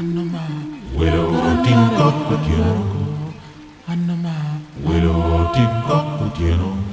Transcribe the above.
Anama. Widow Tim Cock Putiano. Anama. Widow Tim Cock